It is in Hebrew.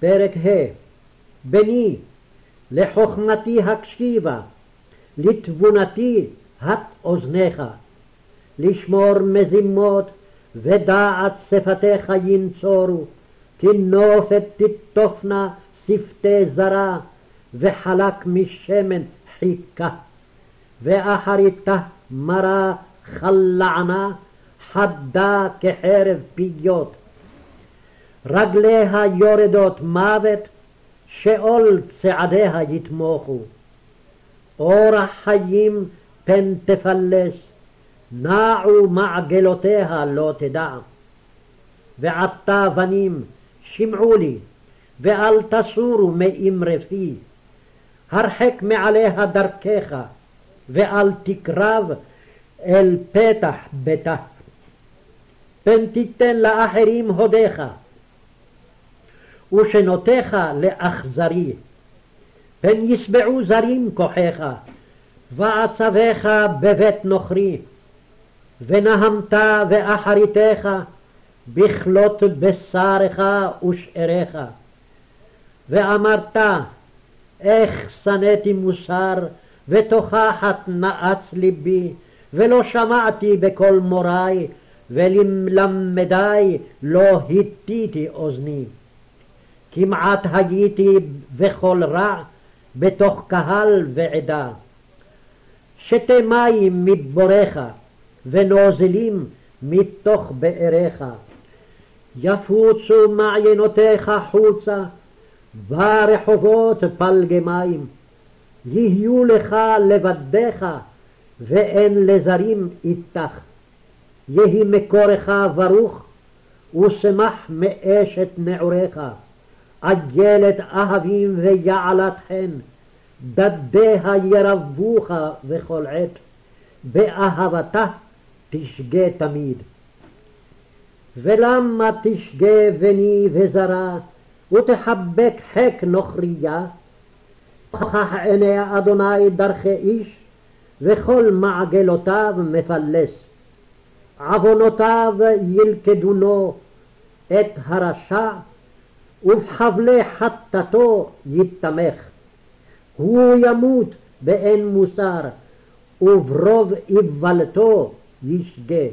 פרק ה' בני, לחוכמתי הקשיבה, לתבונתי הט אוזניך, לשמור מזימות ודעת שפתיך ינצורו, כי נופת תטופנה שפתי זרה, וחלק משמן חיכה. ואחריתה מרה חלענה, חדה כחרב פיות. רגליה יורדות מוות, שאול צעדיה יתמוכו. אורח חיים פן תפלס, נעו מעגלותיה לא תדע. ועתה בנים שמעו לי, ואל תסורו מאמרי פי. הרחק מעליה דרכך, ואל תקרב אל פתח ביתה. פן תיתן לאחרים הודיך, ושנותיך לאכזרי. פן ישבעו זרים כוחך, ועצביך בבית נוכרי. ונהמת ואחריתך בכלות בשרך ושאריך. ואמרת, איך שנאתי מוסר, ותוכחת נאץ ליבי, ולא שמעתי בקול מורי, ולמלמדי לא הטיתי אוזני. כמעט הייתי בכל רע, בתוך קהל ועדה. שתי מים מבורך, ונוזלים מתוך באריך. יפוצו מעיינותיך חוצה, ברחובות פלגי מים. יהיו לך לבדיך, ואין לזרים איתך. יהי מקורך ברוך, ושמח מאשת נעוריך. עגלת אהבים ויעלת חן, דדיה ירבוך בכל עת, באהבתה תשגה תמיד. ולמה תשגה בני וזרה, ותחבק חק נוכריה? נוכח עיני אדוני דרכי איש, וכל מעגלותיו מפלס. עוונותיו ילכדונו את הרשע, ובחבלי חטאתו יתמך. הוא ימות באין מוסר, וברוב איוולתו ישגה.